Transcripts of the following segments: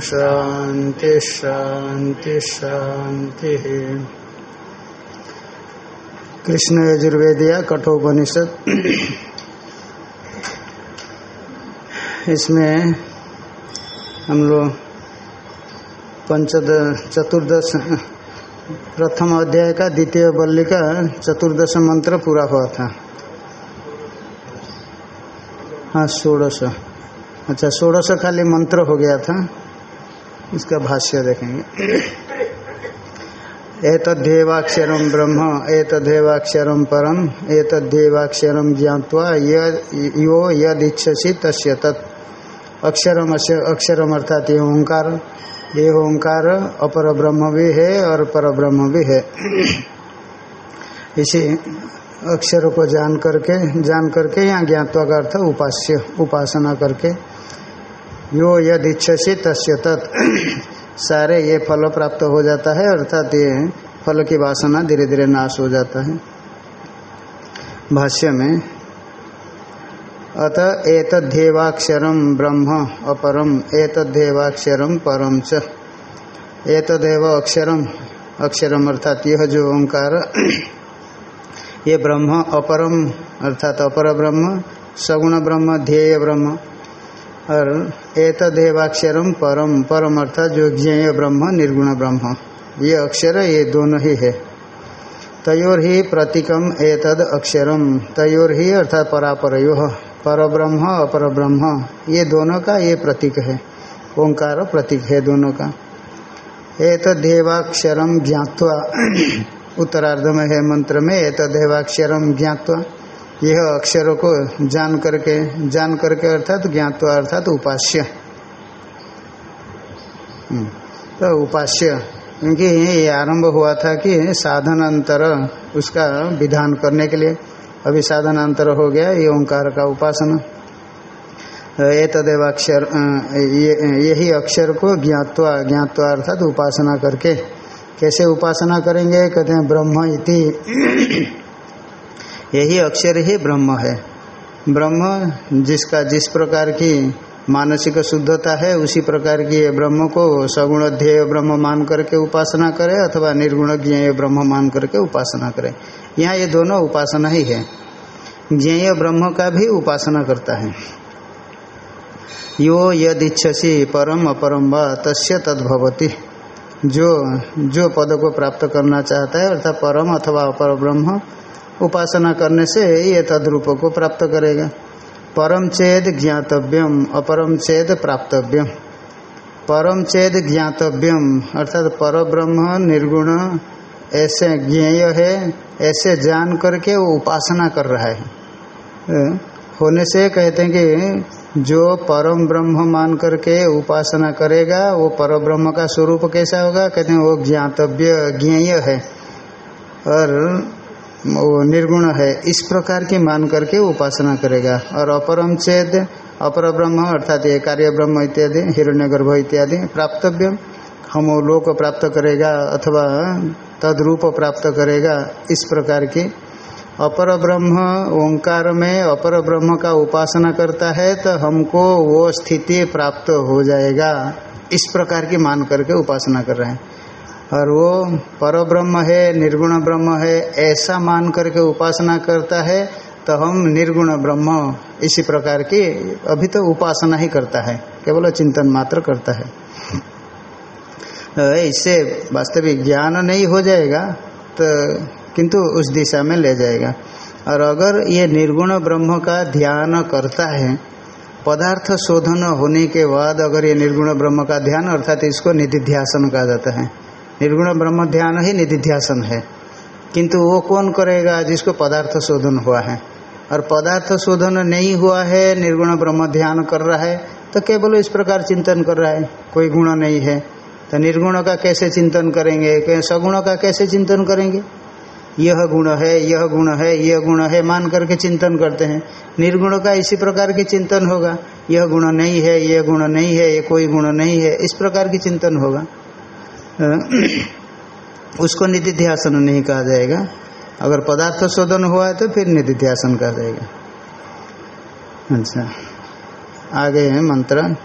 शांति शांति शान्तिः कृष्ण यजुर्वेदिया कठोपनिषद। इसमें हम लोग पंचद चतुर्दश, प्रथम अध्याय का, द्वितीय बल्ली का चतुर्दश मंत्र पूरा हुआ था। हाँ षोड़श। अच्छा षोड़श खाली मंत्र हो गया था। इसका भाष्य देखेंगे। एतदेवाक्षरम ब्रह्म एतदेवाक्षरम परम एतदेवाक्षरम ज्ञावा यो यद इच्छसी तस्य तत्। अक्षरम अक्षरम अर्थात ये ओंकार ये ओंकार अपर ब्रह्म भी है और पर ब्रह्म भी है इसी अक्षर को जान करके जान करके यहाँ ज्ञातवा का अर्थ उपास्य, उपासना करके। यो यद इच्छसी तस्य तत्। सारे ये फल प्राप्त हो जाता है, अर्थात ये फल की वासना धीरे धीरे नाश हो जाता है। भाष्य में, अतः एतद्धेवाक्षरम ब्रह्म अपरम एतद्धेवाक्षरम परम च। एतदेव अक्षरम अक्षरम अर्थात यह जो ओंकार ये ब्रह्म अपरम, अर्थात अपर ब्रह्म, सगुण ब्रह्म, ध्येय ब्रह्म। और एतदेवाक्षरम परम परम अर्थात जो ज्ञेय ब्रह्म, निर्गुण ब्रह्म। ये अक्षर ये दोनों ही है। तयोर ही प्रतीकम एतद अक्षरम। तयोर ही अर्थात परापरयो। पर ब्रह्म अपर ब्रह्म। ये दोनों का ये प्रतीक है। ओंकार प्रतीक है दोनों का। एक एतदेवाक्षरम ज्ञात्वा उत्तरार्ध में है मंत्र में एतदेवाक्षरम ज्ञातवा। यह अक्षरों को जान करके जान करके अर्थात ज्ञात्वा अर्थात उपास्य। तो उपास्य, क्योंकि ये आरंभ हुआ था कि साधन अंतर उसका विधान करने के लिए। अभी साधन अंतर हो गया, ये ओंकार का उपासना। ये तदेवाक्षर यही अक्षर को ज्ञात्वा, ज्ञातवा अर्थात उपासना करके। कैसे उपासना करेंगे? कहते हैं, ब्रह्म इति। यही अक्षर ही ब्रह्म है। ब्रह्म जिसका, जिस प्रकार की मानसिक शुद्धता है, उसी प्रकार की ये ब्रह्म को सगुण ध्येय ब्रह्म मान करके उपासना करे, अथवा निर्गुण ज्ञेय ब्रह्म मान करके उपासना करे। यहाँ ये दोनों उपासना ही है। ज्ञेय ब्रह्म का भी उपासना करता है। यो यद परम अपरम व तस्य तद्भवती। जो जो पद को प्राप्त करना चाहता है, अर्थात परम अथवा अपर ब्रह्म उपासना करने से ये तद्रूप को प्राप्त करेगा। परम चेद ज्ञातव्यम, अपरम चेद प्राप्तव्यम। परम चेद ज्ञातव्यम, अर्थात पर ब्रह्म निर्गुण, ऐसे ज्ञेय है, ऐसे जान करके वो उपासना कर रहा है। होने से कहते हैं कि जो परम ब्रह्म मान करके उपासना करेगा, वो पर ब्रह्म का स्वरूप कैसा होगा? कहते हैं, वो ज्ञातव्य ज्ञेय है। और वो निर्गुण है। इस प्रकार की मान करके उपासना करेगा। और अपरम चेद अपर ब्रह्म अर्थात ये कार्य ब्रह्म इत्यादि हिरण्य गर्भ इत्यादि प्राप्तव्य, हम लोक प्राप्त करेगा अथवा तद्रूप प्राप्त करेगा, इस प्रकार की अपर ब्रह्म ओंकार में अपर ब्रह्म का उपासना करता है तो हमको वो स्थिति प्राप्त हो जाएगा। इस प्रकार की मान करके उपासना कर रहे हैं। और वो पर ब्रह्म है, निर्गुण ब्रह्म है, ऐसा मान करके उपासना करता है तो हम निर्गुण ब्रह्म, इसी प्रकार की अभी तो उपासना ही करता है, केवल चिंतन मात्र करता है। इससे वास्तविक ज्ञान नहीं हो जाएगा तो किंतु उस दिशा में ले जाएगा। और अगर ये निर्गुण ब्रह्म का ध्यान करता है, पदार्थ शोधन होने के बाद अगर ये निर्गुण ब्रह्म का ध्यान, अर्थात इसको निधिध्यासन कहा जाता है। निर्गुण ब्रह्म ध्यान ही निधिध्यासन है। किंतु वो कौन करेगा जिसको पदार्थ शोधन हुआ है? और पदार्थ शोधन नहीं हुआ है, निर्गुण ब्रह्म ध्यान कर रहा है तो केवल इस प्रकार चिंतन कर रहा है। कोई गुण नहीं है। तो निर्गुण का कैसे चिंतन करेंगे? सगुण का कैसे चिंतन करेंगे? यह गुण है, यह गुण है, यह गुण है मान करके चिंतन करते हैं। निर्गुण का इसी प्रकार की चिंतन होगा। यह गुण नहीं है, यह गुण नहीं है ये कोई गुण नहीं है, इस प्रकार की चिंतन होगा। उसको निधिध्यासन नहीं कहा जाएगा। अगर पदार्थ शोधन हुआ है तो फिर निधिध्यासन कहा जाएगा। अच्छा। आगे है मंत्र।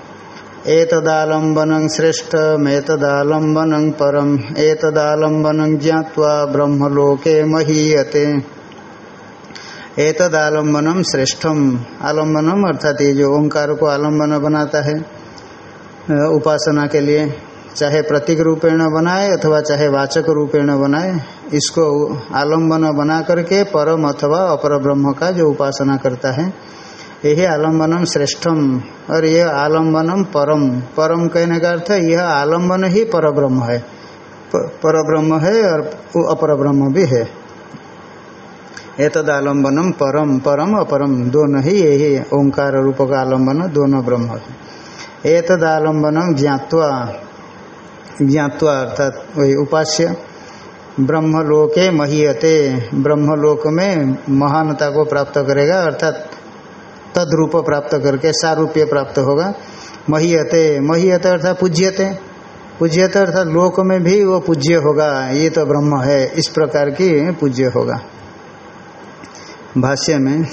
एतदालंबनं श्रेष्ठमेतदालंबनं परम। एतदालंबनं ज्ञात्वा ब्रह्मलोके महीयते। एतदालंबनम श्रेष्ठम। आलंबनम अर्थात ये जो ओंकार को आलंबन बनाता है उपासना के लिए, चाहे प्रतीक रूपेण बनाए अथवा चाहे वाचक रूपेण बनाए, इसको आलंबन बना करके परम अथवा अपर ब्रह्म का जो उपासना करता है यही आलम्बनम श्रेष्ठम, और यह आलम्बनम परम। परम कहने का अर्थ है, यह आलंबन ही पर ब्रह्म है। पर ब्रह्म है और अपर ब्रह्म भी है। एतद आलम्बनम परम परम, अपरम, दोनों ही यही ओंकार रूप का आलंबन, दोनों ब्रह्म। है एतद आलम्बनम ज्ञात्वा ज्ञात्वा अर्थात वही उपास्य, ब्रह्मलोके महीयते। ब्रह्मलोक में महानता को प्राप्त करेगा, अर्थात तद्रूप प्राप्त करके सारूप्य प्राप्त होगा। महीयते महीयते अर्थात पूज्यते। पूज्यते अर्थात लोक में भी वो पूज्य होगा, ये तो ब्रह्म है, इस प्रकार की पूज्य होगा। भाष्य में,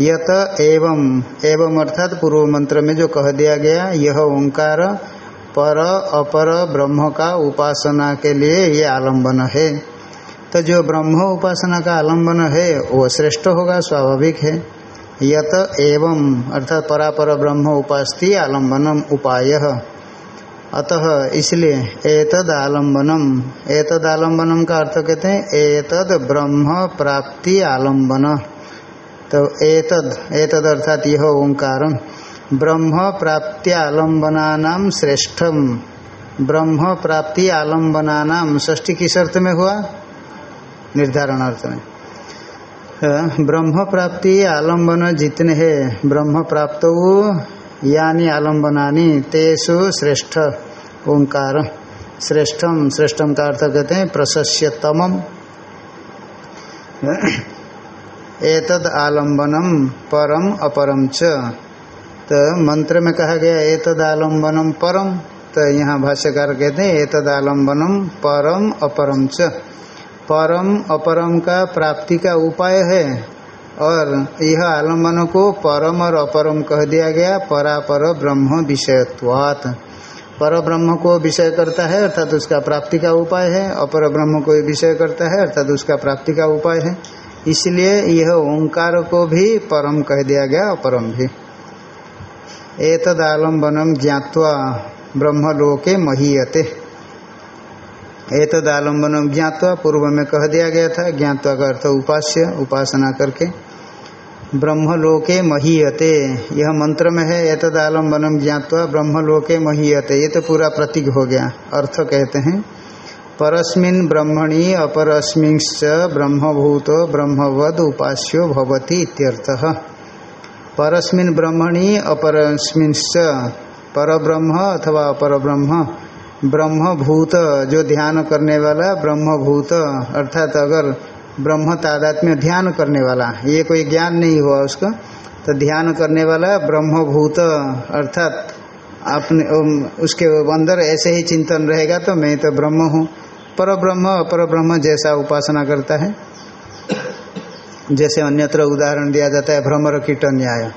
यत एवं एवं अर्थात पूर्व मंत्र में जो कह दिया गया, यह ओंकार पर अपर ब्रह्म का उपासना के लिए ये आलंबन है। तो जो ब्रह्म उपासना का आलंबन है, वो श्रेष्ठ होगा, स्वाभाविक है। यत एवं, अर्थात परापर ब्रह्म उपास्ति आलम्बनम उपाय। अतः इसलिए एतद आलम्बनम एतद आलम्बनम का अर्थ कहते हैं एतद ब्रह्म प्राप्ति आलंबन। तो एतद एतद अर्थात यह ओंकार ब्रह्म प्राप्ति आलम्बना श्रेष्ठम। ब्रह्म प्राप्ति आलम्बना ष्ठी किस अर्थ में हुआ? निर्धारण अर्थ में। ब्रह्म प्राप्ति आलंबन जितने हैं ब्रह्म प्राप्त यानी आलम्बनानी, तेसु श्रेष्ठ, ओंकार। श्रेष्ठम श्रेष्ठम का अर्थ कहते हैं प्रशस्यतम एतद आलम्बनम परम अपरम च। तो मंत्र में कहा गया, एतद आलम्बनम परम। तो यहाँ भाष्यकार कहते हैं, एतद आलम्बनम परम अपरम च। परम अपरम का प्राप्ति का उपाय है और यह आलंबन को परम और अपरम कह दिया गया, परापर ब्रह्म विषयत्वात्। पर ब्रह्म को विषय करता है, अर्थात उसका प्राप्ति का उपाय है। अपर ब्रह्म को विषय करता है, अर्थात उसका प्राप्ति का उपाय है। इसलिए यह ओंकार को भी परम कह दिया गया, अपरम भी। एतद आलम्बनम ज्ञावा ब्रह्मलोके महीयते। एतद आलंबन ज्ञातवा पूर्व में कह दिया गया था, ज्ञातवा का अर्थ उपास्य, उपासना करके। ब्रह्मलोके महीयते, यह मंत्र में है, एतद आलम्बनम ज्ञातवा ब्रह्मलोके महीयते, ये तो पूरा प्रतीक हो गया, अर्थ कहते हैं। परस्मिन ब्रह्मणि अपरस्मिंश्च ब्रह्मभूत ब्रह्मवद उपास्यो भवति इत्यर्थः। परस्मिन ब्रह्मणि अपरस्मिंश्च, परब्रह्म अथवा अपर ब्रह्म ब्रह्मभूत, जो ध्यान करने वाला ब्रह्मभूत, अर्थात अगर ब्रह्म तादात्म्य ध्यान करने वाला, ये कोई ज्ञान नहीं हुआ उसका तो ध्यान करने वाला ब्रह्मभूत, अर्थात अपने उसके अंदर ऐसे ही चिंतन रहेगा तो मैं तो ब्रह्म हूँ। पर ब्रह्म अपर ब्रह्म जैसा उपासना करता है। जैसे अन्यत्र उदाहरण दिया जाता है, भ्रमर कीट न्याय।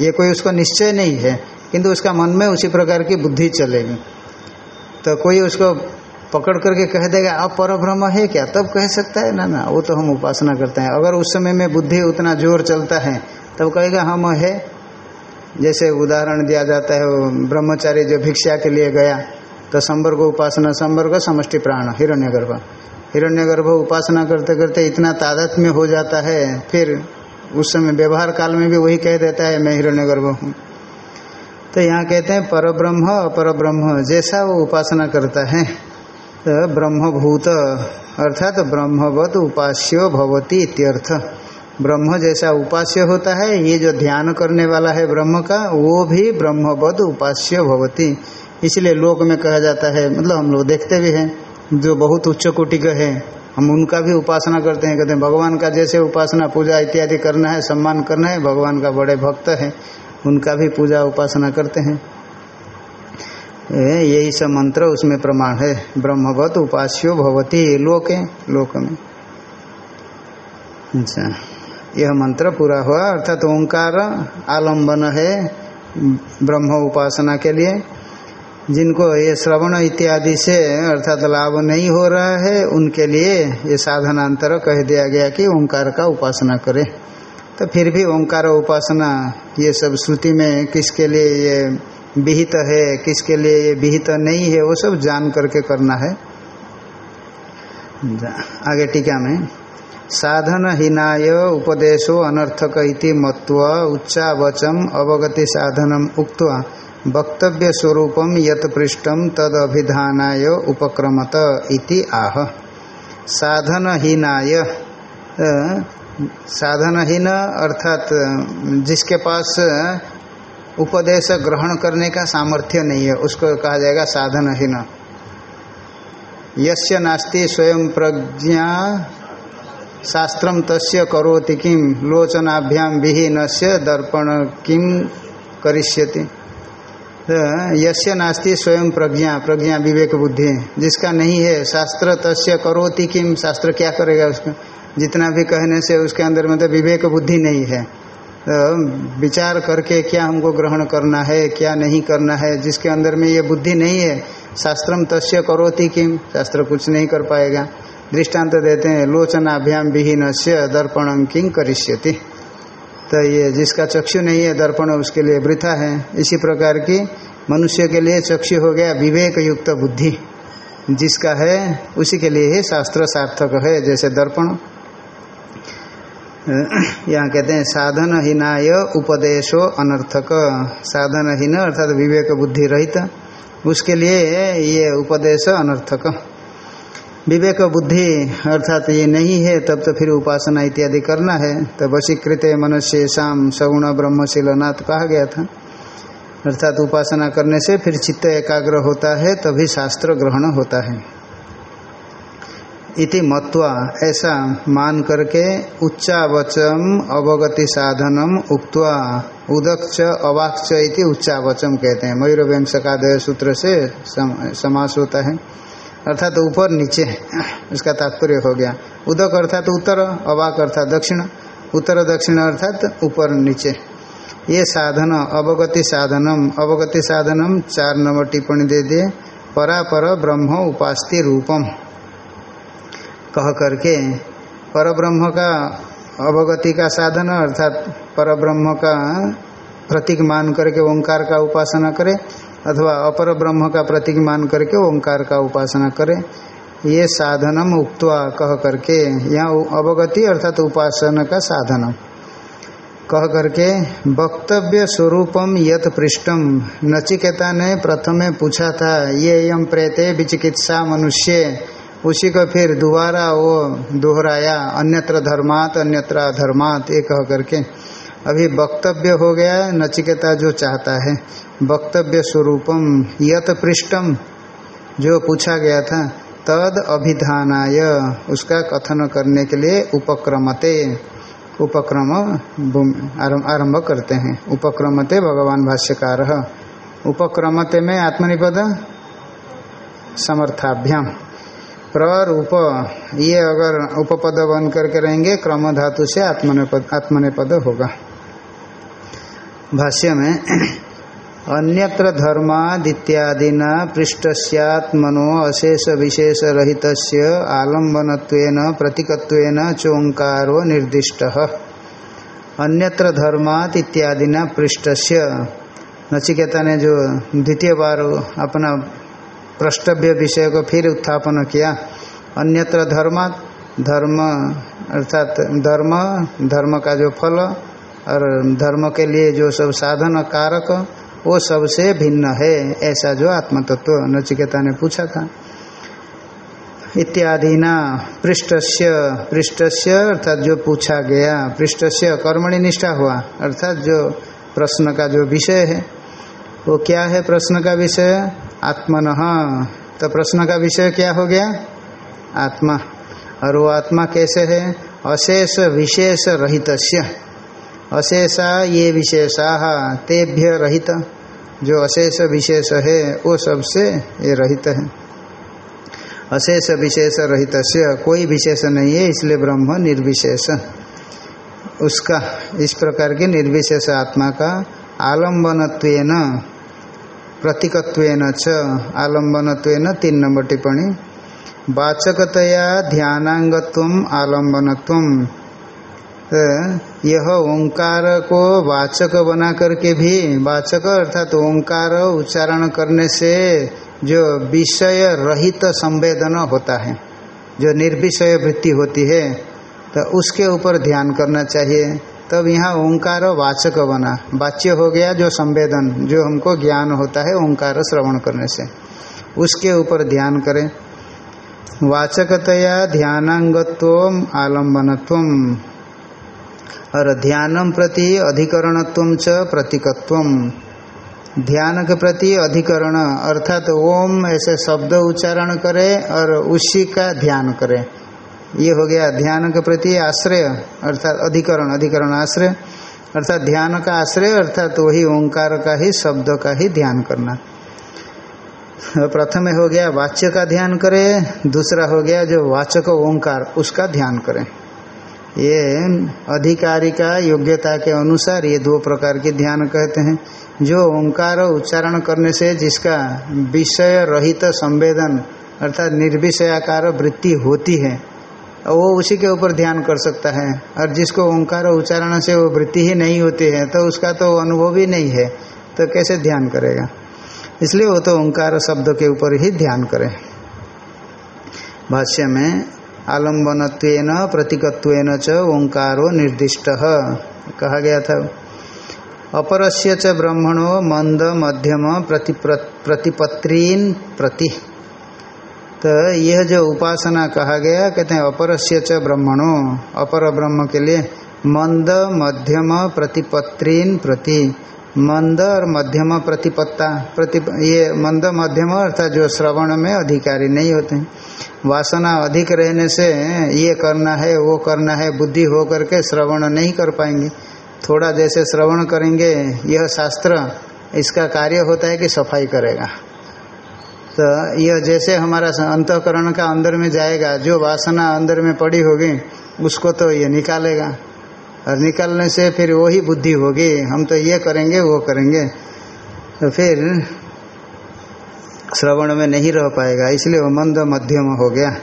ये कोई उसका निश्चय नहीं है, किंतु उसका मन में उसी प्रकार की बुद्धि चलेगी। तो कोई उसको पकड़ करके कह देगा अब पर ब्रह्म है क्या? तब कह सकता है, ना ना, वो तो हम उपासना करते हैं। अगर उस समय में बुद्धि उतना ज़ोर चलता है, तब कहेगा, हम है। जैसे उदाहरण दिया जाता है ब्रह्मचारी जो भिक्षा के लिए गया तो संवर्ग उपासना, संवर्ग समष्टि प्राण, हिरण्यगर्भ। हिरण्यगर्भ उपासना करते करते इतना तादत में हो जाता है, फिर उस समय व्यवहार काल में भी वही कह देता है, मैं हिरण्यगर्भ हूँ। तो यहाँ कहते हैं पर ब्रह्म अपर ब्रह्म जैसा वो उपासना करता है तो ब्रह्मभूत, अर्थात तो ब्रह्मवत उपास्यो भवती इत्यर्थ। ब्रह्म जैसा उपास्य होता है, ये जो ध्यान करने वाला है ब्रह्म का, वो भी ब्रह्मवद उपास्य भवती। इसलिए लोक में कहा जाता है मतलब हम लोग देखते भी हैं, जो बहुत उच्च कोटि का है, हम उनका भी उपासना करते हैं, कहते हैं, भगवान का जैसे उपासना, पूजा इत्यादि करना है, सम्मान करना है, भगवान का बड़े भक्त है। उनका भी पूजा उपासना करते हैं। यही सब मंत्र उसमें प्रमाण है। ब्रह्मवत उपास्यो भवती लोक लोक में। अच्छा यह मंत्र पूरा हुआ, अर्थात ओंकार आलंबन है ब्रह्म उपासना के लिए। जिनको ये श्रवण इत्यादि से अर्थात लाभ नहीं हो रहा है, उनके लिए ये साधनांतर कह दिया गया कि ओंकार का उपासना करें। तो फिर भी ओंकार उपासना, ये सब श्रुति में किसके लिए ये विहित है, किसके लिए ये विहित नहीं है, वो सब जान करके करना है। आगे टीका में। साधन हीनाय उपदेशो अनर्थक मत्वा उच्चावचम अवगति साधनम उक्त्वा वक्तव्य स्वरूपम यत पृष्ठम तद उपक्रमत इति आह। साधनहीनाय साधनहीन अर्थात जिसके पास उपदेश ग्रहण करने का सामर्थ्य नहीं है, उसको कहा जाएगा साधनहीन। यस्य नास्ति स्वयं प्रज्ञा शास्त्रम तस्य करोति किम लोचनाभ्याम विहीन से दर्पण किम करिष्यति। यस्य नास्ति स्वयं प्रज्ञा प्रज्ञा विवेक बुद्धि जिसका नहीं है, शास्त्र तस्य करोति किम शास्त्र क्या करेगा उसका जितना भी कहने से उसके अंदर में तो विवेक बुद्धि नहीं है। तो विचार करके क्या हमको ग्रहण करना है, क्या नहीं करना है, जिसके अंदर में ये बुद्धि नहीं है। शास्त्रम तस्य करोति किम शास्त्र कुछ नहीं कर पाएगा। दृष्टांत देते हैं लोचनाभ्याम विहीन से दर्पण किंग करिष्यति। तो ये जिसका चक्षु नहीं है, दर्पण उसके लिए वृथा है। इसी प्रकार की मनुष्य के लिए चक्षु हो गया विवेक युक्त बुद्धि। जिसका है, उसी के लिए ही शास्त्र सार्थक है, जैसे दर्पण। यहाँ कहते हैं साधन हीनाय उपदेशो अनर्थक। साधन हीन अर्थात विवेक बुद्धि रहित। उसके लिए ये उपदेश अनर्थक। विवेक बुद्धि अर्थात ये नहीं है, तब तो फिर उपासना इत्यादि करना है। तो वशीकृत मनुष्य शाम सगुण ब्रह्मशील ब्रह्मशीलनाथ कहा गया था। अर्थात उपासना करने से फिर चित्त एकाग्र होता है, तभी शास्त्र ग्रहण होता है। इति मत्वा ऐसा मान करके उच्चावचम अवगति साधनम उक्त्वा उदक्ष अवाक्ष इति उच्चावचम कहते हैं। मयूर व्यंशकादय सूत्र से सम, समास होता है। अर्थात तो ऊपर नीचे उसका तात्पर्य हो गया। उदक अर्थात तो उत्तर अवाक अर्थात दक्षिण। उत्तर दक्षिण अर्थात ऊपर नीचे ये साधन अवगति साधनम अवगति साधनम चार नंबर टिप्पणी दे दिए। परापर ब्रह्म उपास्ति रूपम। कह करके पर ब्रह्म का अवगति का साधन, अर्थात पर ब्रह्म का प्रतीक मान करके ओंकार का उपासना करे, अथवा अपर ब्रह्म का प्रतीक मान करके ओंकार का उपासना करे, ये साधनम उक्तवा कह करके यहाँ अवगति अर्थात उपासना का साधन कह करके, वक्तव्य स्वरूपम यत पृष्ठम नचिकेता ने प्रथमे पूछा था, ये यम प्रेते विचिकित्सा मनुष्य उसी को फिर दोबारा वो दोहराया, अन्यत्र धर्मात, अन्यत्र अधर्मात, ये कह करके। अभी वक्तव्य हो गया नचिकेता जो चाहता है। वक्तव्य स्वरूपम, यत पृष्ठम, जो पूछा गया था, तद अभिधानाय, उसका कथन करने के लिए उपक्रमते। उपक्रम आरंभ करते हैं। उपक्रमते भगवान भाष्यकार। उपक्रमते में आत्मनिपद समर्थाभ्याम। प्ररूप ये अगर उपपद बन करके रहेंगे क्रम धातु से आत्मनेपद आत्मनेपद होगा। भाष्य में, अन्यत्र धर्मादित्यादिना पृष्ठस्यात्मनो अशेष विशेष रहित आलंबन प्रतीकत्वेन चोंकारो निर्दिष्ट। अन्यत्र धर्मात इत्यादिना पृष्ठस्य। नचिकेता ने जो द्वितीय बार अपना प्रष्टव्य विषय को फिर उत्थापन किया। अन्यत्र धर्म धर्म अर्थात धर्म धर्म का जो फल और धर्म के लिए जो सब साधन कारक, वो सबसे भिन्न है, ऐसा जो आत्मतत्व नचिकेता ने पूछा था। इत्यादि न पृष्ठस्य पृष्ठस्य अर्थात जो पूछा गया, पृष्ठस्य कर्मणि निष्ठा हुआ, अर्थात जो प्रश्न का जो विषय है, वो क्या है प्रश्न का विषय? आत्मन। तो प्रश्न का विषय क्या हो गया? आत्मा। और वो आत्मा कैसे है? अशेष विशेष रहित अशेषा ये विशेषा, तेभ्य रहित। जो अशेष विशेष है, वो सबसे ये रहित है। अशेष विशेष रहित कोई विशेष नहीं है, इसलिए ब्रह्म निर्विशेष। उसका, इस प्रकार के निर्विशेष आत्मा का आलम्बनत्वेन प्रतीकत्वेन च, आलम्बनत्वेन तीन नंबर टिप्पणी। वाचकतया ध्यानांगत्व आलम्बनत्व तो यह ओंकार को वाचक बना करके भी, वाचक अर्थात ओंकार उच्चारण करने से जो विषय रहित संवेदन होता है, जो निर्विषय वृत्ति होती है तो उसके ऊपर ध्यान करना चाहिए। तब यहाँ ओंकार वाचक बना। वाच्य हो गया जो संवेदन, जो हमको ज्ञान होता है ओंकार श्रवण करने से। उसके ऊपर ध्यान करें। वाचकतया ध्यानांगत्व आलम्बनत्व। और ध्यानम प्रति अधिकरणत्व च प्रतीकत्व। ध्यान के प्रति अधिकरण, अर्थात तो ओम ऐसे शब्द उच्चारण करे और उसी का ध्यान करे। ये हो गया ध्यान के प्रति आश्रय, अर्थात अधिकरण अधिकरण आश्रय। अर्थात ध्यान का आश्रय, अर्थात वही ओंकार का ही, शब्द का ही ध्यान करना। प्रथम हो गया वाच्य का ध्यान करें, दूसरा हो गया जो वाचक ओंकार, उसका ध्यान करें। ये अधिकारी का योग्यता के अनुसार ये दो प्रकार के ध्यान कहते हैं। जो ओंकार उच्चारण करने से जिसका विषय रहित संवेदन, अर्थात निर्विषयाकार वृत्ति होती है वो उसी के ऊपर ध्यान कर सकता है। और जिसको ओंकार उच्चारण से वो वृत्ति ही नहीं होती है तो उसका तो अनुभव ही नहीं है तो कैसे ध्यान करेगा? इसलिए वो तो ओंकार शब्द के ऊपर ही ध्यान करे। भाष्य में, आलम्बनत्वेन, प्रतीकत्वेन च ओंकारो निर्दिष्ट कहा गया था। अपरस्य च ब्रह्मणो मंद मध्यम प्रति प्रतिपत्रीन प्रति। तो यह जो उपासना कहा गया, कहते हैं, अपरस्य च ब्रह्मणो। अपर ब्रह्म के लिए मंद, मध्यम, प्रतिपत्रीन प्रति। मंद और मध्यम प्रतिपत्ता, प्रति, ये मंद, मध्यम अर्थात जो श्रवण में अधिकारी नहीं होते। हैं वासना अधिक रहने से ये करना है, वो करना है, बुद्धि हो करके श्रवण नहीं कर पाएँगे। थोड़ा जैसे श्रवण करेंगे, यह शास्त्र इसका कार्य होता है कि सफ़ाई करेगा। तो यह जैसे हमारा अंतकरण का अंदर में जाएगा, जो वासना अंदर में पड़ी होगी, उसको तो ये निकालेगा। और निकालने से फिर वही बुद्धि होगी। हम तो ये करेंगे, वो करेंगे। तो फिर श्रवण में नहीं रह पाएगा, इसलिए वो मंद मध्यम हो गया।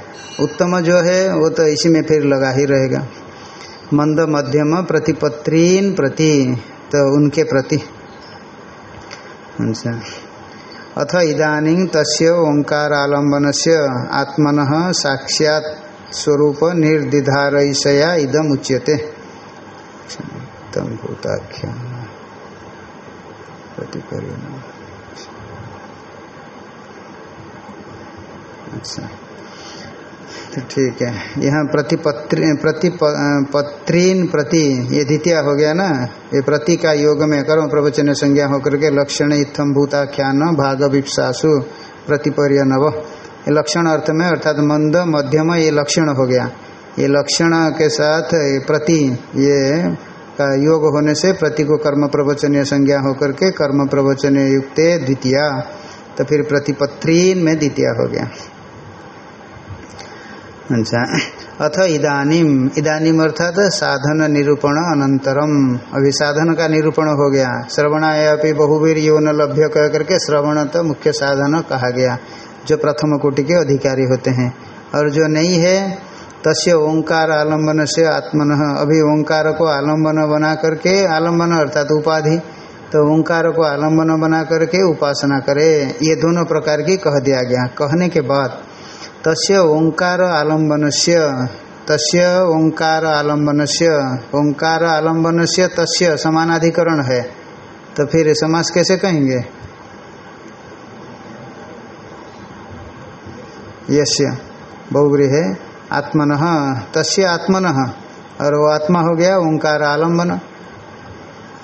उत्तम जो है, वो तो इसी में फिर लगा ही रहेगा। मंद मध्यम प्रतिपत्रीन प्रति तो उनके प्रति। अच्छा। अथ इदानी तस्य ओंकारालंबन से आत्मन साक्षात स्वरूप निर्दिधारयया इदम उच्यते अच्छा। ठीक है। यहाँ प्रतिपत्री प्रतिपत्रीन प्रति, ये द्वितीय हो गया ना? ये प्रति का योग में कर्म प्रवचन संज्ञा होकर के लक्षण इत्थम भूताख्यान भाग विप्सासु प्रतिपर्य नव ये लक्षण अर्थ में, अर्थात मंद, मध्यम, ये लक्षण हो गया। ये लक्षण के साथ ये प्रति, ये का योग होने से प्रति को कर्म प्रवचनीय संज्ञा होकर के कर्म प्रवचन युक्त द्वितीय। तो फिर प्रतिपत्रीन में द्वितीय हो गया। अच्छा। अथ इदानीम इदानीम अर्थात साधन निरूपण अनंतरम अभी साधन का निरूपण हो गया। श्रवणायापि बहुवीर यौन लभ्य कह करके श्रवण तो मुख्य साधन कहा गया। जो प्रथम कोटि के अधिकारी होते हैं। और जो नहीं है, तस्य ओंकार आलंबन से आत्मन। अभी ओंकार को आलंबन बना करके आलंबन अर्थात उपाधि तो ओंकार को आलंबन बना करके उपासना करे। ये दोनों प्रकार की कह दिया गया। कहने के बाद तस्य ओंकार आलंबन से तस्य ओंकार आलंबन से ओंकार आलंबन से तस्य समानाधिकरण है। तो फिर समास कैसे कहेंगे? यश्य बहुग्री है, आत्मन, तस्य आत्मन, और वो आत्मा हो गया ओंकार आलंबन।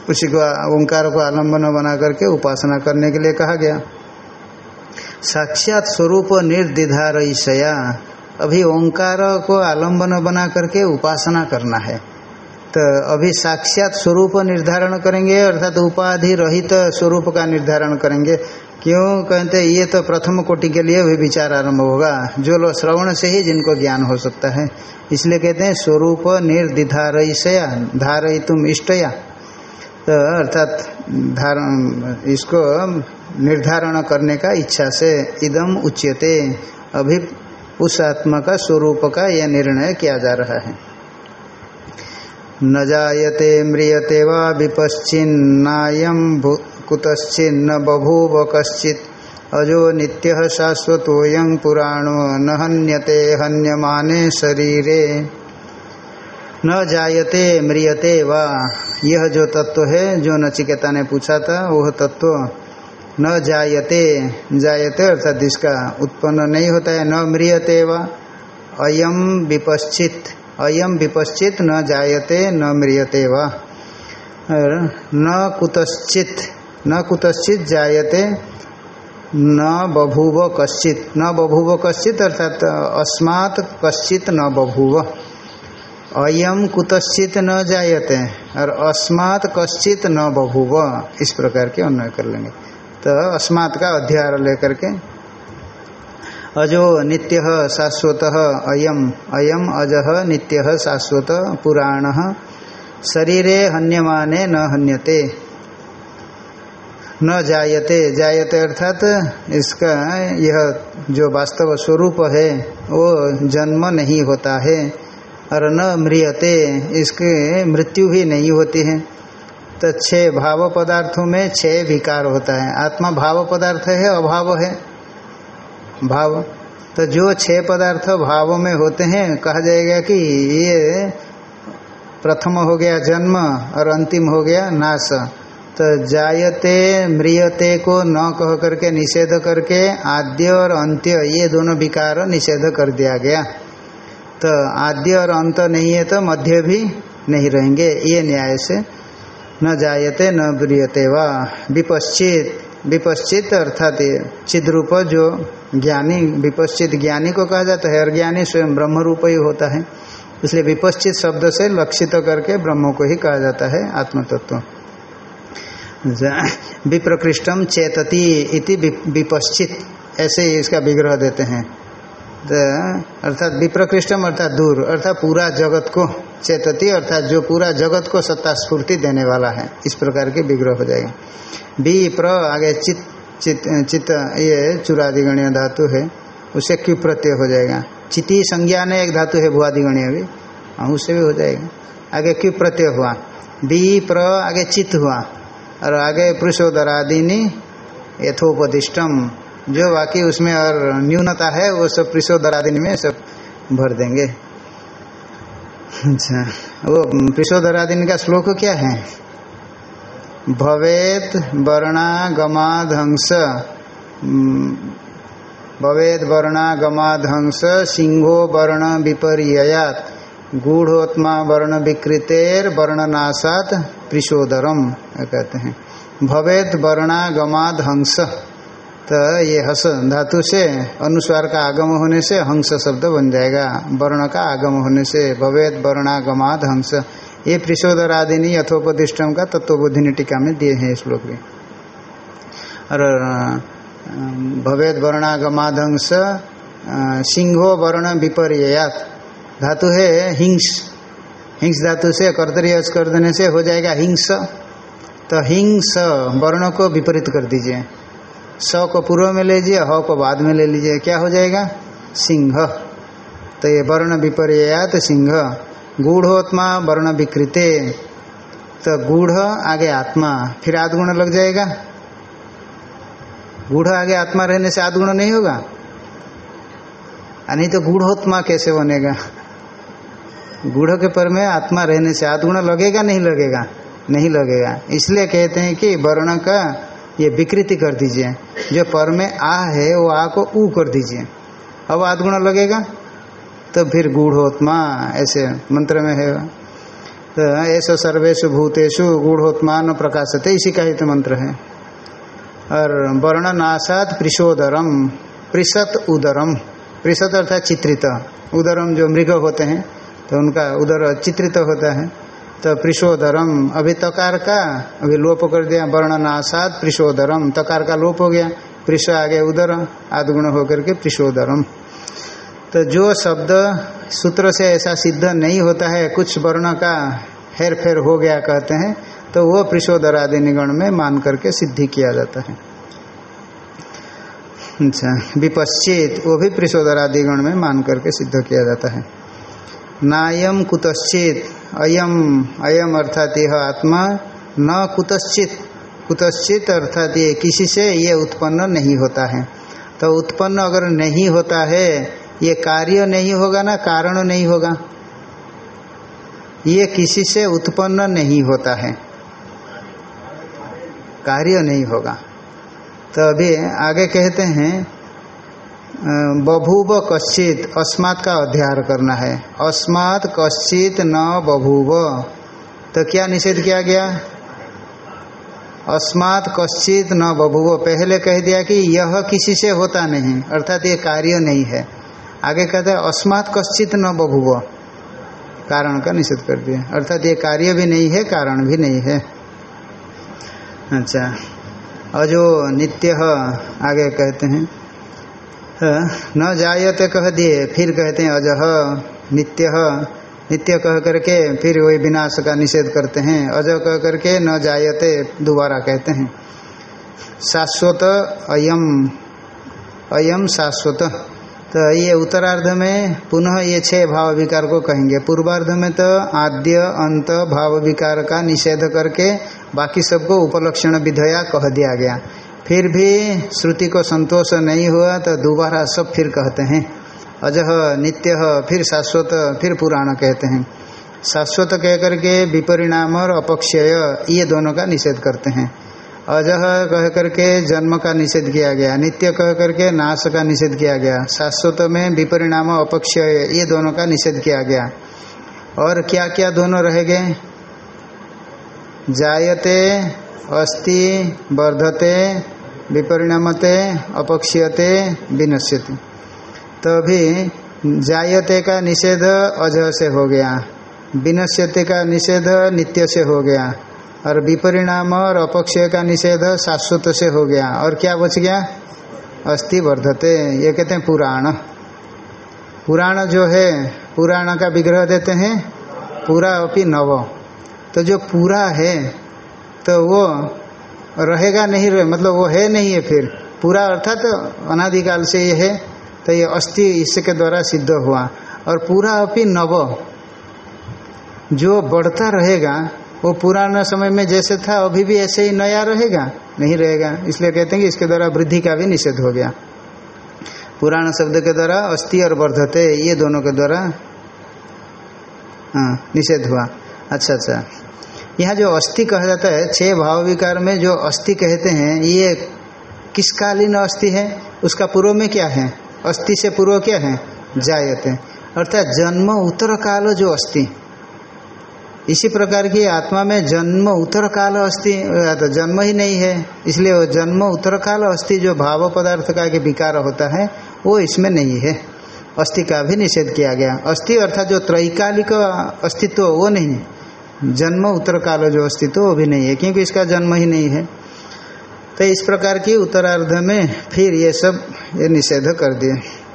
उसी को ओंकार को आलंबन बना करके उपासना करने के लिए कहा गया। साक्षात स्वरूप निर्दिधार ईशया। अभी ओंकार को आलंबन बना करके उपासना करना है। तो अभी साक्षात स्वरूप निर्धारण करेंगे, अर्थात उपाधि रहित तो स्वरूप का निर्धारण करेंगे। क्यों? कहते ये तो प्रथम कोटि के लिए भी विचार आरंभ होगा। जो लोग श्रवण से ही जिनको ज्ञान हो सकता है। इसलिए कहते हैं, स्वरूप निर्दिधारयया धारय तुम इष्टया। तो अर्थात धारण इसको निर्धारण करने का इच्छा से इदम उच्यते अभी उस आत्मा का स्वरूप का यह निर्णय किया जा रहा है। न जायते म्रियते वा विपश्चिन्नायम कुतश्चिन्न बभूव कश्चित। अजो नित्य शाश्वतोयं पुराणो न हन्यते हन्यमाने शरीरे। न जायते म्रियते वा। यह जो तत्व है, जो नचिकेता ने पूछा था, वह तत्व न जायते जायते अर्थात इसका उत्पन्न नहीं होता है, न म्रियते व अयम विपश्चित अयम विपश्चित न जायते, न म्रियते वा। न कुतश्चित न कुतश्चित जायते, न बभूव कश्चित, न बभूव कश्चित अर्थात अस्मात् कश्चित न बभूव। अयम कुतश्चित न जायते, और अस्मात् कश्चित न बभूव, इस प्रकार के अन्वय कर लेंगे। तो अस्मात् का अध्याय लेकर के। अजो नित्य शाश्वत अयम अयम अजह नित्य शाश्वत पुराण। शरीरे हन्यमाने न हन्यते। न जायते। जायते अर्थात इसका यह जो वास्तव स्वरूप है, वो जन्म नहीं होता है, और न म्रियते। इसके मृत्यु भी नहीं होती है। तो छह भाव पदार्थों में छह विकार होता है। आत्मा भाव पदार्थ है, अभाव है। भाव। तो जो छह पदार्थ भाव में होते हैं, कहा जाएगा कि ये प्रथम हो गया जन्म और अंतिम हो गया नाश। तो जायते, म्रियते को न कह करके, निषेध करके, आद्य और अंत्य, ये दोनों विकार निषेध कर दिया गया। तो आद्य और अंत नहीं है तो मध्य भी नहीं रहेंगे। ये न्याय से न जायते, न ब्रियते वा। विपश्चित विपश्चित अर्थात चिद्रूप जो ज्ञानी, विपश्चित ज्ञानी को कहा जाता है, और ज्ञानी स्वयं ब्रह्म रूप ही होता है। इसलिए विपश्चित शब्द से लक्षित करके ब्रह्म को ही कहा जाता है, आत्मतत्व। विप्रकृष्टम चेतती इति विपश्चित। ऐसे ही इसका विग्रह देते हैं। अर्थात विप्रकृष्टम, अर्थात दूर, अर्थात पूरा जगत को चेतती, अर्थात जो पूरा जगत को सत्ता स्फूर्ति देने वाला है। इस प्रकार के विग्रह हो जाएगा। बी प्र आगे चित चित चित, ये चुरादिगणीय धातु है, उसे क्यू प्रत्यय हो जाएगा। चिति संज्ञा ने एक धातु है, भुआदिगणीय भी। हाँ उससे भी हो जाएगा। आगे क्यू प्रत्यय हुआ। बी प्र आगे चित हुआ। और आगे पुरुषोदरादिनी यथोपदिष्टम। जो बाकी उसमें और न्यूनता है, वो सब प्रिशोदरादिनी में सब भर देंगे। अच्छा वो प्रिशोदरादिनी का श्लोक क्या है? भवेत वर्णागमाधंस भवेद वर्णागमाधंस, सिंहो वर्ण विपर्यात गूढ़ोत्मा वर्ण विकृतेर वर्णनाशात प्रिशोदरम कहते हैं। भवेद वर्णागमाद हंस तो ये हस धातु से अनुस्वार का आगम होने से हंस शब्द बन जाएगा। वर्ण का आगम होने से भवेद, वर्णागमाद, हंस। ये प्रिशोदरादिनी यथोपदिष्टम का तत्वबुद्धिनी टीका में दिए हैं श्लोक में। और भवेद वर्णागमादंश सिंहो, वर्ण विपर्यात धातु है हिंस हिंस धातु से कर्तरी कर देने से हो जाएगा हिंस तो हिंस वर्ण को विपरीत कर दीजिए। स को पूर्व में ले लीजिए ह को बाद में ले लीजिए। क्या हो जाएगा? सिंह। तो ये वर्ण विपर्यात सिंह। गूढ़ोत्मा वर्ण विकृते। तो गूढ़ आगे आत्मा। फिर आदगुण लग जाएगा? गूढ़ आगे आत्मा रहने से आदगुण नहीं होगा? नहीं तो गूढ़ोत्मा कैसे बनेगा? गूढ़ के पर में आत्मा रहने से आदगुण लगेगा, नहीं लगेगा? नहीं लगेगा। इसलिए कहते हैं कि वर्ण का ये विकृति कर दीजिए। जो पर में आ है, वो आ को ऊ कर दीजिए। अब आदगुण लगेगा? तो फिर गूढ़ोत्मा, ऐसे मंत्र में है। तो ऐसा सर्वेशु भूतेषु गूढ़ोत्मान प्रकाशते, इसी का ही तो मंत्र है। और वर्णनाशात प्रिशोदरम प्रिसत उदरम। प्रिसत अर्थात चित्रित। उदरम जो मृग होते हैं तो उनका उदर चित्रित होता है। तो प्रिशोदरम अभी तकार का? अभी लोप कर दिया वर्णनाशात प्रिशोदरम तकार का लोप हो गया पृष्ठ आगे उदर आदगुण होकर के पृषोदरम तो जो शब्द सूत्र से ऐसा सिद्ध नहीं होता है, कुछ वर्ण का हेर फेर हो गया कहते हैं तो वो पृषोदर आदि निगण में मान करके सिद्धि किया जाता है। अच्छा विपश्चित, वो भी पृषोदर आदि गण में मान करके सिद्ध किया जाता है। नायम कुतश्चित। अयम अयम अर्थात यह आत्मा, न कुतश्चित। कुतश्चित अर्थात ये किसी से ये उत्पन्न नहीं होता है। तो उत्पन्न अगर नहीं होता है, ये कार्य नहीं होगा ना, कारण नहीं होगा। ये किसी से उत्पन्न नहीं होता है। कार्य नहीं होगा। तो अभी आगे कहते हैं बभूव कश्चित, अस्मात् का अध्यार करना है। अस्मात् कश्चित न बभूव। तो क्या निषेध किया गया? अस्मात् कश्चित न बभूव। पहले कह दिया कि यह किसी से होता नहीं, अर्थात ये कार्य नहीं है। आगे कहते हैं, अस्मात् कश्चित न बभूव। कारण का निषेध कर दिया। अर्थात ये कार्य भी नहीं है, कारण भी नहीं है। अच्छा और जो नित्य आगे कहते हैं न जायते कह दिए, फिर कहते हैं, अजह, नित्य नित्य कह करके फिर वही विनाश का निषेध करते हैं। अज कह करके न जायते, दोबारा कहते हैं। शाश्वत अयम अयम शाश्वत। तो ये उत्तरार्ध में पुनः ये छह भाव विकार को कहेंगे। पूर्वार्ध में तो आद्य, अंत, भाव विकार का निषेध करके बाकी सबको उपलक्षण विधया कह दिया गया। फिर भी श्रुति को संतोष नहीं हुआ तो दोबारा सब फिर कहते हैं। अजह, नित्य, फिर शाश्वत, फिर पुराण कहते हैं। शाश्वत कह करके विपरिणाम और अपक्षय, ये दोनों का निषेध करते हैं। अजह कह करके जन्म का निषेध किया गया, नित्य कह करके नाश का निषेध किया गया, शाश्वत में विपरिणाम अपक्षय, ये दोनों का निषेध किया गया। और क्या क्या दोनों रह गए? जायते, अस्ति, वर्धते विपरिणामते, अपक्षीयते, विनश्यति। तो अभी जायते का निषेध अज से हो गया, विनश्यते का निषेध नित्य से हो गया, और विपरिणाम और अपक्षय का निषेध शाश्वत से हो गया, और क्या बच गया? अस्थि वर्धते, ये कहते हैं पुराण। पुराण जो है, पुराण का विग्रह देते हैं, पूरा अपनी नव। तो जो पूरा है तो वो रहेगा नहीं रहे मतलब वो है नहीं है फिर। पूरा अर्थात तो अनादिकाल से ये है तो ये अस्थि इसके द्वारा सिद्ध हुआ। और पूरा अपनी नव। जो बढ़ता रहेगा, वो पुराना समय में जैसे था, अभी भी ऐसे ही नया रहेगा, नहीं रहेगा। इसलिए कहते हैं कि इसके द्वारा वृद्धि का भी निषेध हो गया। पुराण शब्द के द्वारा अस्थि और वर्धते, ये दोनों के द्वारा हाँ निषेध हुआ। अच्छा अच्छा। यहाँ जो अस्थि कहा जाता है, छह भाव विकार में जो अस्थि कहते हैं, ये किस कालीन अस्थि है? उसका पूर्व में क्या है? अस्थि से पूर्व क्या है? जायते। अर्थात जन्म उत्तर काल जो अस्थि। इसी प्रकार की आत्मा में जन्म उत्तर काल अस्थि तो जन्म ही नहीं है। इसलिए वो जन्म उत्तर काल अस्थि जो भाव पदार्थ का के विकार होता है, वो इसमें नहीं है। अस्थि का भी निषेध किया गया। अस्थि अर्थात जो त्रैकालिक अस्तित्व वो नहीं जन्म उत्तर काल जो अस्तित्व वो भी नहीं है, क्योंकि इसका जन्म ही नहीं है। तो इस प्रकार की उत्तरार्ध में फिर ये सब ये निषेध कर दिए।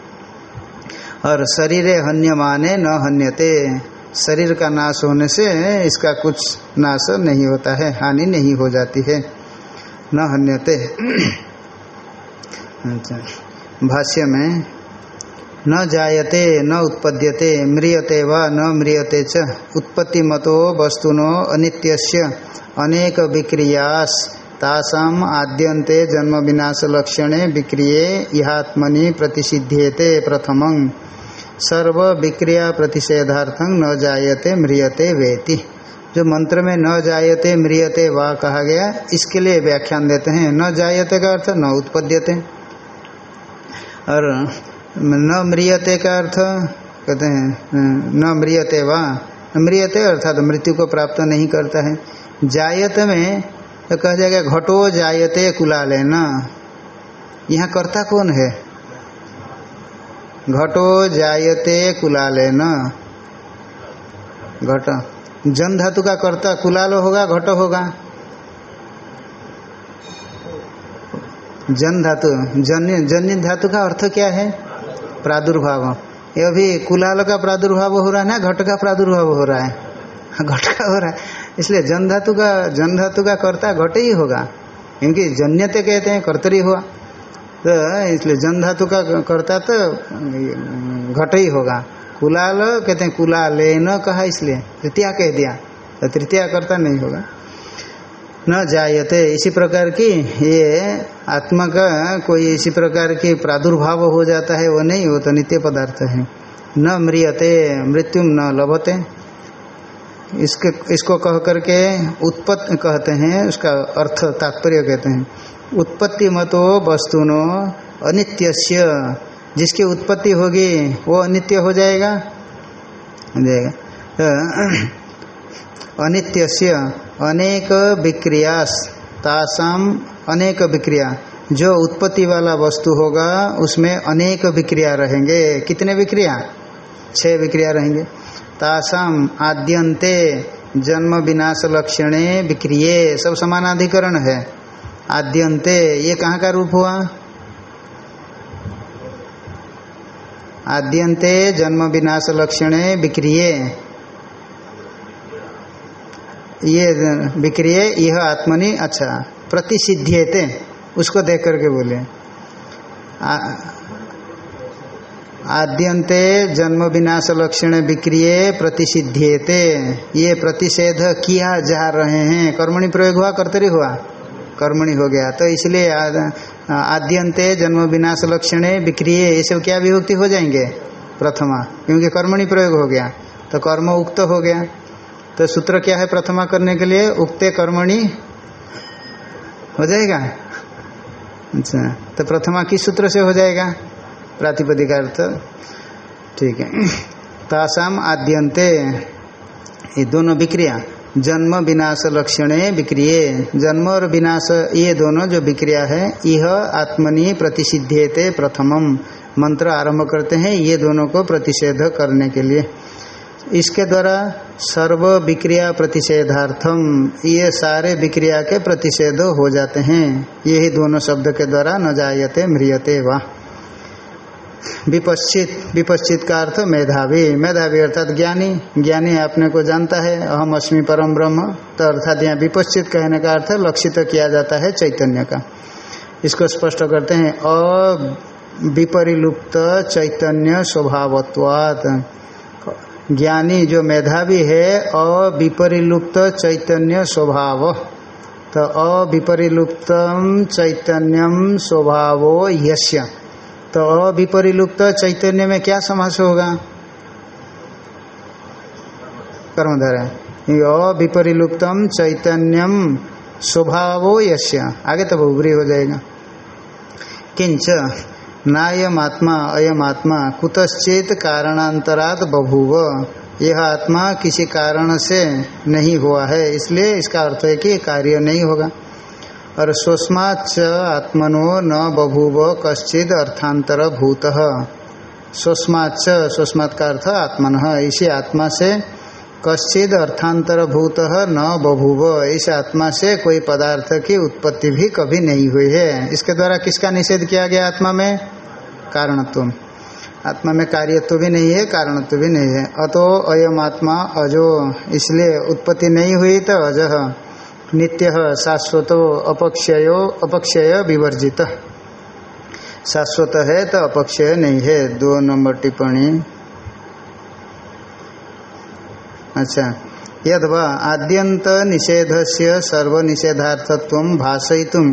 और शरीर हन्य माने न हन्यते, शरीर का नाश होने से इसका कुछ नाश नहीं होता है, हानि नहीं हो जाती है। न हन्यते। अच्छा। भाष्य में न जायते, न उत्पद्यते, म्रियते व न म्रियते च। उत्पत्ति मतो वस्तुनो अनित्यस्य। अनेक विक्रियास, तासाम आद्यन्ते जन्म विनाश लक्षणे विक्रिये इहात्मनि प्रतिषिध्येते प्रथमं सर्व विक्रिया प्रतिषेधार्थं न जायते, म्रियते वेति। जो मंत्र में न जायते, म्रियते वा कहा गया, इसके लिए व्याख्यान देते हैं। न जायते का अर्थ न उत्पद्यते। और न म्रियते का अर्थ, कहते हैं न म्रियते वा। म्रियते अर्थात तो मृत्यु को प्राप्त नहीं करता है। जायत में तो कह जाएगा घटो जायते कुलाले न। यहाँ कर्ता कौन है? घटो जायते कुलाले न। घट। जन धातु का कर्ता कुलाल होगा, घट होगा? जन धातु जन्य जन्य धातु का अर्थ क्या है? प्रादुर्भाव। ये अभी कुलाल का प्रादुर्भाव हो रहा है ना, घट का प्रादुर्भाव हो रहा है। घट का हो रहा है। इसलिए जन धातु का, जन धातु का कर्ता घट ही होगा। क्योंकि जन्यते कहते हैं, कर्तरी हुआ। तो इसलिए जन धातु का कर्ता तो घट ही होगा। कुलाल कहते हैं कुलाल न कहा इसलिए? तृतीया कह दिया। तो तृतीया कर्ता नहीं होगा। न जायते। इसी प्रकार की ये आत्मा का कोई इसी प्रकार की प्रादुर्भाव हो जाता है, वो नहीं, वो तो नित्य पदार्थ है। न म्रियते मृत्यु न लभते। इसके, इसको कह करके उत्पत्ति कहते हैं, उसका अर्थ तात्पर्य कहते हैं। उत्पत्ति मतो वस्तुनो अनित्यस्य। जिसकी उत्पत्ति होगी, वो अनित्य हो जाएगा। जाएगा तो अनित्यस्य। अनेक विक्रियास तासाम अनेक विक्रिया। जो उत्पत्ति वाला वस्तु होगा, उसमें अनेक विक्रिया रहेंगे। कितने विक्रिया? छह विक्रिया रहेंगे। तासाम आद्यंते जन्म विनाश लक्षणे, विक्रिय, सब समानाधिकरण है। आद्यंते ये कहाँ का रूप हुआ? आद्यंते जन्म विनाश लक्षणे, विक्रिय। ये विक्रिय यह आत्मनि अच्छा प्रतिसिद्धियते उसको देख करके बोले। आद्यंते जन्म विनाश लक्षण विक्रिय प्रतिसिद्धियते ये प्रतिषेध किया जा रहे हैं। कर्मणि प्रयोग हुआ कर्तरी हुआ। कर्मणि हो गया। तो इसलिए आद्यंते जन्म विनाश लक्षण विक्रिय, ये सब क्या विभक्ति हो जाएँगे? प्रथमा। क्योंकि कर्मणि प्रयोग हो गया। तो कर्म उक्त हो गया। तो सूत्र क्या है प्रथमा करने के लिए? उक्ते कर्मणि। हो जाएगा? अच्छा तो प्रथमा किस सूत्र से हो जाएगा? प्रातिपदिका अर्थ। ठीक है। तासाम आद्यंते ये दोनों विक्रिया। जन्म विनाश लक्षणे विक्रिय। जन्म और विनाश, ये दोनों जो विक्रिया है यह आत्मनि प्रतिषिध्यते प्रथमम। मंत्र आरंभ करते हैं, ये दोनों को प्रतिषेध करने के लिए। इसके द्वारा सर्व विक्रिया प्रतिषेधार्थम, ये सारे विक्रिया के प्रतिषेध हो जाते हैं। यही दोनों शब्द के द्वारा न जायते म्रियते विपश्चित विपश्चित का अर्थ मेधावी। मेधावी अर्थात ज्ञानी। ज्ञानी आपने को जानता है, अहम अस्मि परम ब्रह्म। तो अर्थात यहाँ विपश्चित कहने का अर्थ लक्षित किया जाता है चैतन्य का। इसको स्पष्ट करते हैं, अविपरिलुप्त चैतन्य स्वभावत्वात्। ज्ञानी जो मेधावी है, अविपरिलुप्त चैतन्य स्वभाव। तो अविपरिलुप्तम चैतन्यम स्वभावो यश्य तो अविपरिलुप्त चैतन्य में क्या समास होगा? कर्मधारा अविपरिलुप्तम चैतन्यम स्वभावो यश्य आगे तो बहुबरी हो जाएगा। किंच नायम आत्मा, अयम आत्मा, कुतश्चेत कारणांतरात बभूव। यह आत्मा किसी कारण से नहीं हुआ है, इसलिए इसका अर्थ है कि कार्य नहीं होगा। और स्वस्माच आत्मनो न बभूव कश्चित अर्थांतर भूत स्वस्माच स्वस्मात् का अर्थ आत्मन, इसी आत्मा से कश्चित अर्थांतर भूत न बभूव। इस आत्मा से कोई पदार्थ की उत्पत्ति भी कभी नहीं हुई है। इसके द्वारा किसका निषेध किया गया आत्मा में? कारणत्व। आत्मा में कार्यत्व भी नहीं है, कारणत्व भी नहीं है। अतो अयम आत्मा अजो, इसलिए उत्पत्ति नहीं हुई तो अज। नित्य शाश्वतो अपक्षयो, अपक्षय विवर्जित। शाश्वत है तो अपक्षय नहीं है, दो नंबर टिप्पणी। अच्छा। यदवा आद्यंत निषेध से सर्वनिषेधार्थत्व भाषयितुम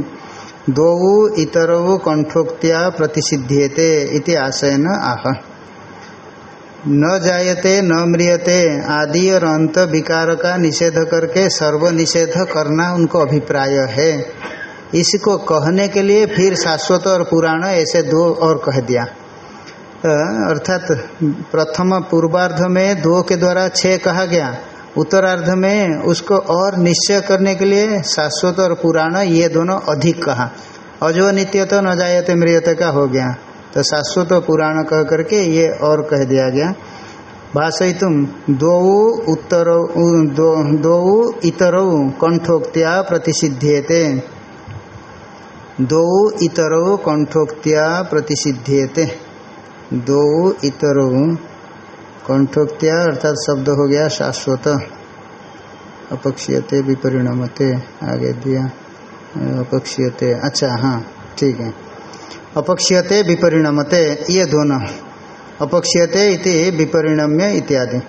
दो इतरौ कंठोक्त्या प्रतिषिध्येते आशयन आह। न जायते, न म्रियते आदि और अंत विकार का निषेध करके सर्व निषेध करना उनको अभिप्राय है। इसको कहने के लिए फिर शाश्वत और पुराण ऐसे दो और कह दिया। अर्थात प्रथम पूर्वार्ध में दो के द्वारा छः कहा गया। उत्तरार्ध में उसको और निश्चय करने के लिए शाश्वत और पुराण ये दोनों अधिक कहा। अजो नित्य तो न जायते मृत का हो गया। तो शाश्वत और पुराण कह करके ये और कह दिया गया। भाषय तुम दो उत्तर दो, दो इतर कंठोक्त्या प्रतिषिध्यते। दो इतरो कंठोक्तिया प्रतिषिध्यते। दो इतरो कंठोक्तिया अर्थात शब्द हो गया शाश्वत। अपक्षीयते विपरिणमते, आगे दिया। अपक्षीयते अच्छा हाँ ठीक है। अपक्षीयते विपरिणमते, ये दोनों। अपक्षीयते इति विपरिणम्य इत्यादि।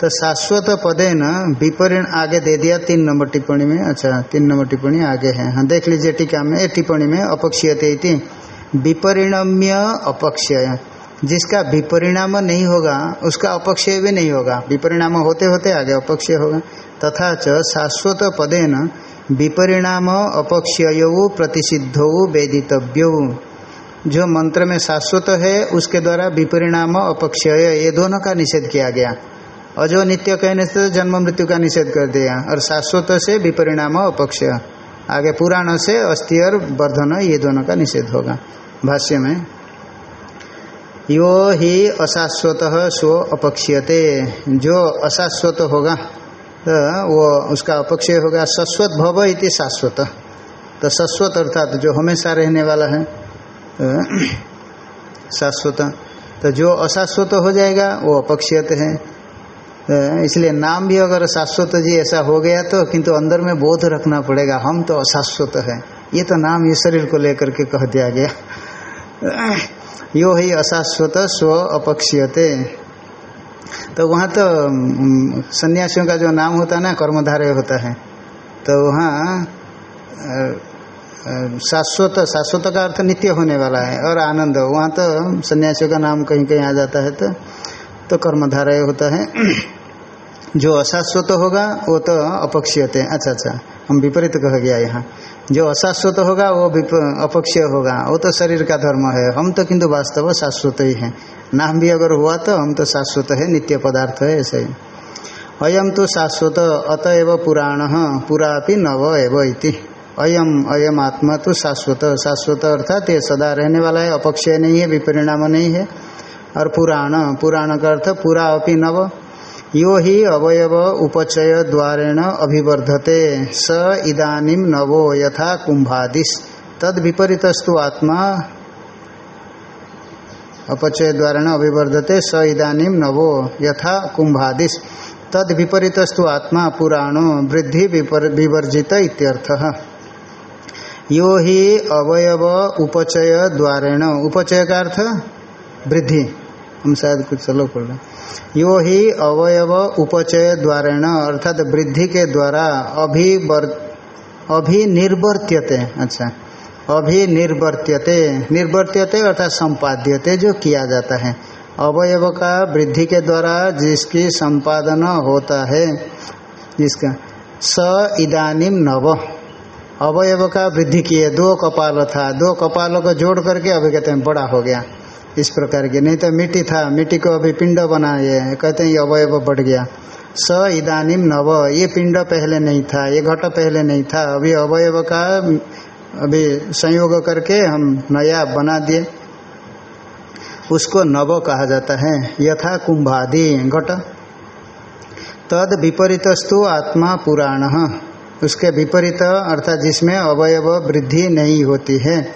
तो शाश्वत पदे न विपरीण आगे दे दिया तीन नंबर टिप्पणी में। अच्छा तीन नंबर टिप्पणी आगे है। हाँ देख लीजिए टीका में टिप्पणी में अपक्षीयते इति विपरिणम्य अपक्षय। जिसका विपरिणाम नहीं होगा, उसका अपक्षय भी नहीं होगा। विपरिणाम होते होते आगे अपक्षय होगा। तथा च शाश्वत पदेन विपरिणाम अपक्षय प्रतिषिद्धो वेदितव्यो जो मंत्र में शाश्वत है, उसके द्वारा विपरिणाम अपक्षय, ये दोनों का निषेध किया गया। अजो नित्य कहने से जन्म मृत्यु का निषेध कर दिया। और शाश्वत से विपरिणाम अपक्षय। आगे पुराण से अस्थि और वर्धन ये दोनों का निषेध होगा। भाष्य में यो ही अशाश्वत स्व अपक्षीयते। जो अशाश्वत होगा तो वो उसका अपक्षय होगा शाश्वत भव इति शाश्वत। तो शाश्वत अर्थात तो जो हमेशा रहने वाला है तो शाश्वत। तो जो अशाश्वत हो जाएगा, वो अपक्षीयत है। तो इसलिए नाम भी अगर शाश्वत जी ऐसा हो गया तो किंतु अंदर में बोध रखना पड़ेगा, हम तो अशाश्वत है। ये तो नाम ये शरीर को लेकर के कह दिया गया। यो ही अशाश्वत स्व अपक्षीयते। तो वहाँ तो सन्यासियों का जो नाम होता है ना, कर्मधारय होता है तो वहाँ शाश्वत शाश्वत का अर्थ नित्य होने वाला है और आनंद, वहाँ तो सन्यासियों का नाम कहीं कहीं आ जाता है तो तो कर्मधारय होता है। जो अशाश्वत होगा, वो तो अपक्षीयते अच्छा अच्छा हम विपरीत कह गया यहाँ। जो अशाश्वत होगा, वो अपक्षय होगा। वो तो शरीर का धर्म है। हम तो किंतु वास्तव शाश्वत ही हैं। नाम भी अगर हुआ तो हम तो शाश्वत है, नित्य पदार्थ है ऐसे। ही अयम तो शाश्वत, अतएव पुराण पुरा नव एव इति। अयम अयम आत्मा तो शाश्वत। शाश्वत अर्थात ये सदा रहने वाला है अपक्षय नहीं है, विपरिणाम नहीं है। और पुराण पुराण का अर्थ पूरा अपि नव। यो ही अवयव उपचय द्वारेण अभिवर्धते। स इदानीम नवो यथा कुंभादिश तद विपरीतस्तु आत्मा अपचय द्वारेण अभिवर्धते। स इदानीम नवो यथा कुंभादिश तद विपरीतस्तु आत्मा पुराणो वृद्धि विवर्जित इत्यर्थः। यो ही अवयव उपचय द्वारेण उपचय का अर्थ वृद्धि। हम शायद कुछ चलो पढ़ रहे यो ही अवयव उपचय द्वारेण, अर्थात वृद्धि के द्वारा अभिवर, अभिनिर्वर्त्यते अच्छा अभिनिर्वर्त्यते, निर्वर्त्यते अर्थात संपाद्यते जो किया जाता है। अवयव का वृद्धि के द्वारा जिसकी संपादन होता है, जिसका स इदानीम नव। अवयव का वृद्धि किए, दो कपाल था, दो कपालों को जोड़ करके अभी कहते हैं बड़ा हो गया। इस प्रकार के। नहीं तो मिट्टी था, मिट्टी को अभी पिंड बनाए, कहते हैं ये अवयव बढ़ गया। स इदानीम नव, ये पिंड पहले नहीं था, ये घट पहले नहीं था। अभी अवयव का, अभी संयोग करके हम नया बना दिए। उसको नव कहा जाता है। यथा कुंभादि, घट। तद विपरीतस्तु आत्मा पुराण। उसके विपरीत, अर्थात जिसमें अवयव वृद्धि नहीं होती है।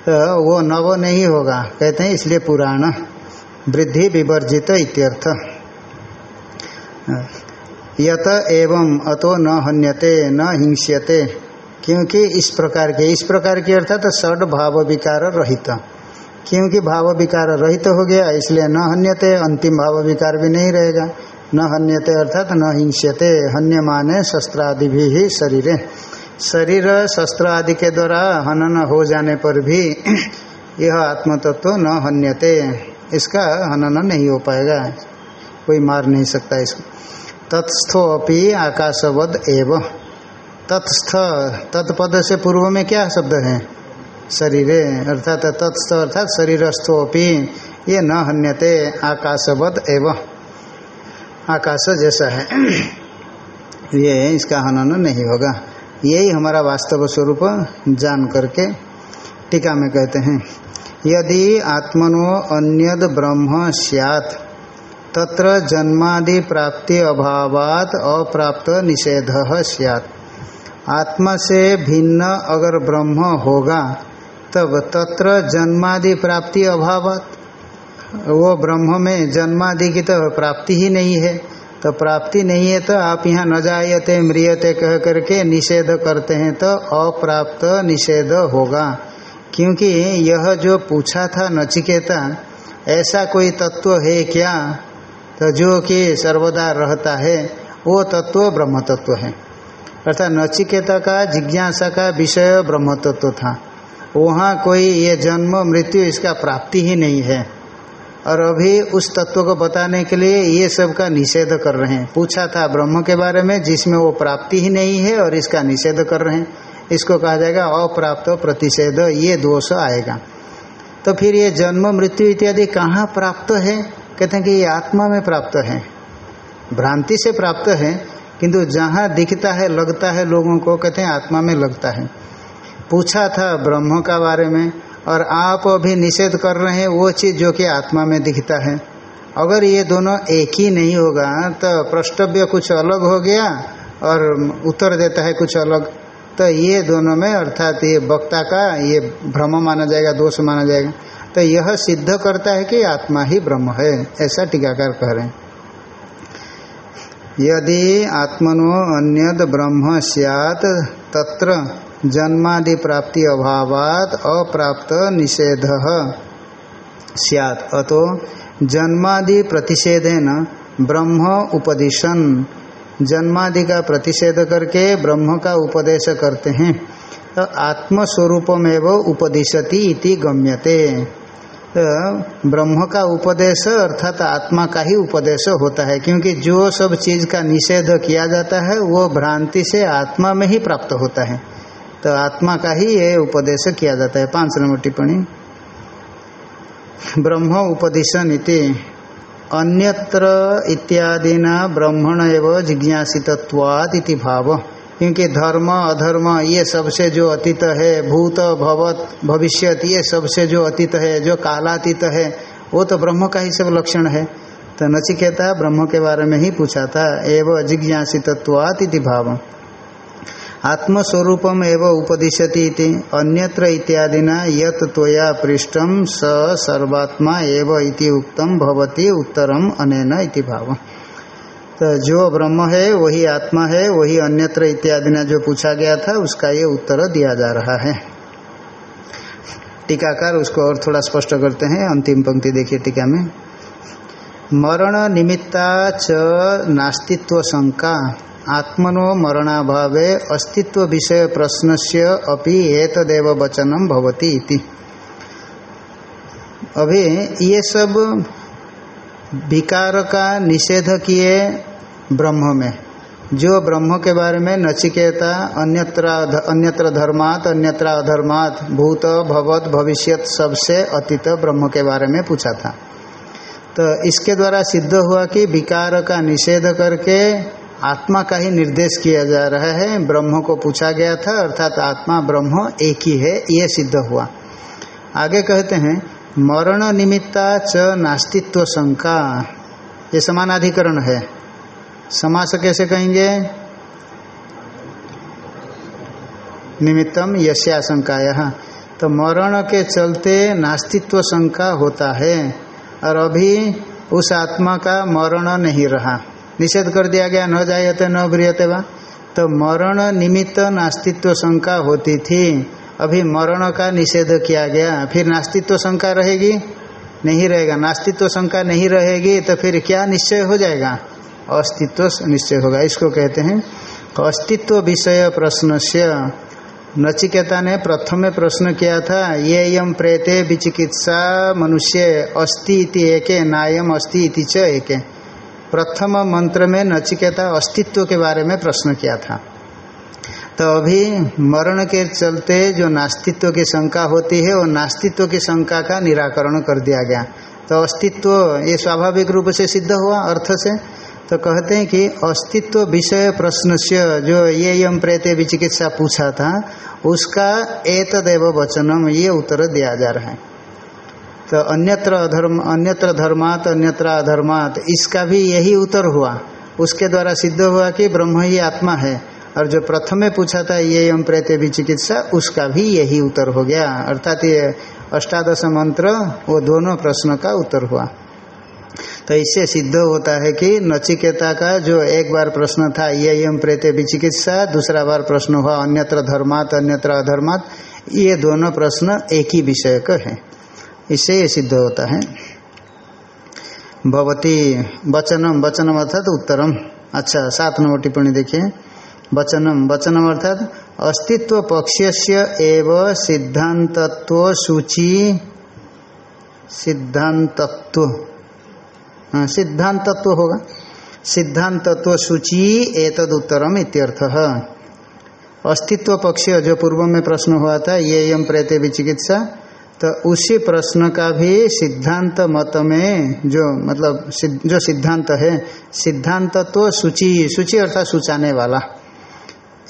तो वो नव नहीं होगा। कहते हैं इसलिए पुराण वृद्धि विवर्जित इत्यर्थ। यत एवं अतो न हन्यते, न हिंस्यते, क्योंकि इस प्रकार के, इस प्रकार के अर्थात तो षड भाव विकार रहित। क्योंकि भाव विकार रहित हो गया, इसलिए न हन्यते, अंतिम भाव विकार भी नहीं रहेगा। न हन्यते अर्थात न हिंस्यते हन्य माने शस्त्रादि भी शरीर। शरीर शस्त्र आदि के द्वारा हनन हो जाने पर भी यह आत्मतत्व तो न हन्यते। इसका हनन नहीं हो पाएगा। कोई मार नहीं सकता इसको। तत्स्थो अपि आकाशवद एव। तत्स्थ, तत्पद से पूर्व में क्या शब्द है? शरीरे, अर्थात तत्स्थ, अर्थात शरीरस्थो अपि, ये न हन्यते, आकाशवद एव। आकाश जैसा है। ये इसका हनन नहीं होगा। यही हमारा वास्तव स्वरूप जान करके टीका में कहते हैं, यदि आत्मनो अन्यद ब्रह्म सियात, तत्र जन्मादि प्राप्ति अभावात अप्राप्त निषेध सियात। आत्मा से भिन्न अगर ब्रह्म होगा, तब तत्र जन्मादि प्राप्ति अभाव वो ब्रह्म में जन्मादि की तो प्राप्ति ही नहीं है। तो प्राप्ति नहीं है तो आप यहाँ न जायते, मृियते कह करके निषेध करते हैं तो अप्राप्त निषेध होगा। क्योंकि यह जो पूछा था नचिकेता, ऐसा कोई तत्व है क्या? तो जो कि सर्वदा रहता है, वो तत्व ब्रह्म तत्व है। अर्थात नचिकेता का जिज्ञासा का विषय ब्रह्म तत्व था। वहाँ कोई ये जन्म, मृत्यु, इसका प्राप्ति ही नहीं है। और अभी उस तत्व को बताने के लिए ये सब का निषेध कर रहे हैं। पूछा था ब्रह्म के बारे में, जिसमें वो प्राप्ति ही नहीं है और इसका निषेध कर रहे हैं। इसको कहा जाएगा अप्राप्त प्रतिषेध, ये दोष आएगा। तो फिर ये जन्म, मृत्यु इत्यादि कहाँ प्राप्त है? कहते हैं कि ये आत्मा में प्राप्त है। भ्रांति से प्राप्त है, किंतु जहाँ दिखता है, लगता है लोगों को, कहते हैं आत्मा में लगता है। पूछा था ब्रह्म का बारे में और आप अभी निषेध कर रहे हैं, वो चीज़ जो कि आत्मा में दिखता है। अगर ये दोनों एक ही नहीं होगा तो प्रष्टव्य कुछ अलग हो गया और उत्तर देता है कुछ अलग। तो ये दोनों में अर्थात ये वक्ता का ये भ्रम माना जाएगा, दोष माना जाएगा। तो यह सिद्ध करता है कि आत्मा ही ब्रह्म है, ऐसा टीकाकार कह रहे हैं। यदि आत्मनो अन्यद ब्रह्म सियात, तत्र जन्मादि प्राप्ति अभावात अप्राप्त निषेध सियात। अतो जन्मादि प्रतिषेधेन ब्रह्म उपदिशन। जन्मादि का प्रतिषेध करके ब्रह्म का उपदेश करते हैं। तो आत्मस्वरूपमेव उपदिशति इति गम्यते। तो ब्रह्म का उपदेश अर्थात आत्मा का ही उपदेश होता है, क्योंकि जो सब चीज़ का निषेध किया जाता है, वो भ्रांति से आत्मा में ही प्राप्त होता है। तो आत्मा का ही ये उपदेश किया जाता है, पाँच नंबर टिप्पणी। ब्रह्म उपदिशन इति अन्यत्र इत्यादिना ब्रह्मण एवं जिज्ञासित्वाद इति भाव। क्योंकि धर्म, अधर्म, ये सबसे जो अतीत है, भूत, भवत, भविष्यत, ये सबसे जो अतीत है, जो कालातीत है, वो तो ब्रह्म का ही सब लक्षण है। तो नचिकेता ब्रह्म के बारे में ही पूछा था, एवं जिज्ञासित्वाद इति भाव आत्मस्वरूपम एवं उपदिशति अन्यत्र इत्यादिना यत त्वया पृष्ठम स सर्वात्मा एव इति उक्तम भवती उत्तरम अनेन इति भाव। तो जो ब्रह्म है, वही आत्मा है, वही अन्यत्र इत्यादिना जो पूछा गया था, उसका ये उत्तर दिया जा रहा है। टीकाकार, उसको और थोड़ा स्पष्ट करते हैं, अंतिम पंक्ति देखिए टीका में। मरण निमित्ता च नास्तित्व शंका। आत्मनो मरणाभावे अस्तित्व विषय प्रश्न से अभी एतदेव वचनम भवती इति। अभी ये सब विकार का निषेध किए ब्रह्म में, जो ब्रह्म के बारे में नचिकेता, अन्यत्र अन्यत्र धर्मात, अन्यत्र अधर्मात, भूत, भवत, भविष्यत, सबसे अतीत ब्रह्म के बारे में पूछा था। तो इसके द्वारा सिद्ध हुआ कि विकार का निषेध करके आत्मा का ही निर्देश किया जा रहा है। ब्रह्म को पूछा गया था, अर्थात आत्मा ब्रह्म एक ही है, ये सिद्ध हुआ। आगे कहते हैं, मरण निमित्ता च नास्तित्व शंका। ये समानाधिकरण है। समास कैसे कहेंगे? निमित्तम यश्याशंका तो मरण के चलते नास्तित्व शंका होता है, और अभी उस आत्मा का मरण नहीं रहा। निषेध कर दिया गया, न जायते, न ब्रियते वा। तो मरण निमित्त नास्तित्व शंका होती थी। अभी मरण का निषेध किया गया, फिर नास्तित्व शंका रहेगी? नहीं रहेगा। नास्तित्व शंका नहीं रहेगी तो फिर क्या निश्चय हो जाएगा? अस्तित्व निश्चय होगा। इसको कहते हैं अस्तित्व विषय प्रश्न से नचिकेता ने प्रथम प्रश्न किया था, ये यम प्रेते विचिकित्सा मनुष्य अस्ति इति एके, नायम अस्ति इति च एके। प्रथम मंत्र में नचिकेता अस्तित्व के बारे में प्रश्न किया था। तो अभी मरण के चलते जो नास्तित्व की शंका होती है, वो नास्तित्व की शंका का निराकरण कर दिया गया। तो अस्तित्व ये स्वाभाविक रूप से सिद्ध हुआ अर्थ से। तो कहते हैं कि अस्तित्व विषय प्रश्न से जो ये यम प्रेत विचिकित्सा पूछा था, उसका एतदेव वचनम ये उत्तर दिया जा रहा है। तो अन्यत्र अधर्म, अन्यत्र धर्मात, अन्यत्र अधर्मात, इसका भी यही उत्तर हुआ। उसके द्वारा सिद्ध हुआ कि ब्रह्म ही आत्मा है। और जो प्रथम में पूछा था, ये यम प्रेत भी चिकित्सा, उसका भी यही उत्तर हो गया। अर्थात ये अष्टादश मंत्र, वो दोनों प्रश्न का उत्तर हुआ। तो इससे सिद्ध होता है कि नचिकेता का जो एक बार प्रश्न था, ये यम प्रेत चिकित्सा, दूसरा बार प्रश्न हुआ अन्यत्र धर्मात, अन्यत्र अधर्मात, ये दोनों प्रश्न एक ही विषय का है। इससे ये सिद्ध होता है। भवती वचनम वचनम अर्थात उत्तरम। अच्छा सात नंबर टिप्पणी देखिए। वचनम वचनम अर्थात अस्तित्व पक्षस्य एव सिद्धांतत्व सूची सिद्धांतत्व हाँ सिद्धांतत्व होगा। सिद्धांतत्व सूची एतद उत्तरम इत्यर्थ। अस्तित्व पक्ष जो पूर्व में प्रश्न हुआ था, ये यम प्रेत विचिकित्सा तो उसी प्रश्न का भी सिद्धांत मत में जो मतलब जो सिद्धांत है, सिद्धांत तो सूची सूची अर्थात सूचाने वाला।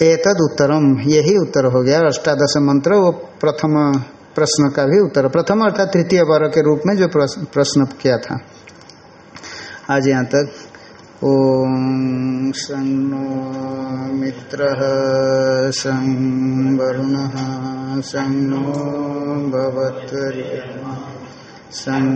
एतद उत्तरम, यही उत्तर हो गया। अष्टादश मंत्र, वो प्रथम प्रश्न का भी उत्तर। प्रथम अर्थात तृतीय वर्ग के रूप में जो प्रश्न किया था। आज यहाँ तक ॐ सं नो मित्रः सं वरुणः सं नो भवत्वर्यमा सं